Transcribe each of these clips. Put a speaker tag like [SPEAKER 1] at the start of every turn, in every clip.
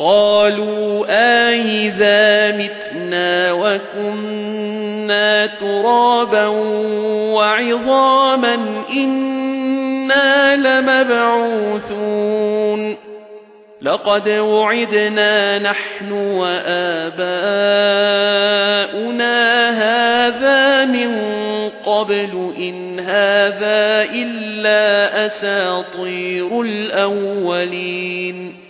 [SPEAKER 1] قَالُوا أَإِذَا مِتْنَا وَكُنَّا تُرَابًا وَعِظَامًا إِنَّا لَمَبْعُوثُونَ لَقَدْ وُعِدْنَا نَحْنُ وَآبَاؤُنَا هَذَا مِنْ قَبْلُ إِنْ هَذَا إِلَّا أَسَاطِيرُ الْأَوَّلِينَ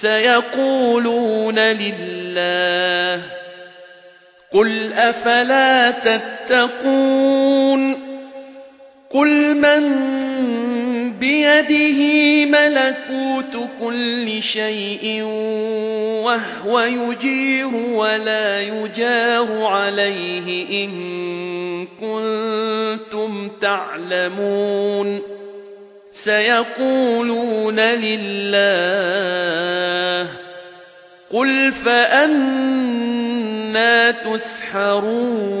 [SPEAKER 1] سيقولون لله قل أفلا تتقون قل من بيده ملكوت كل شيء وهو يجير ولا يجار عليه إن كنتم تعلمون سيقولون لله قل فأنا تسحرون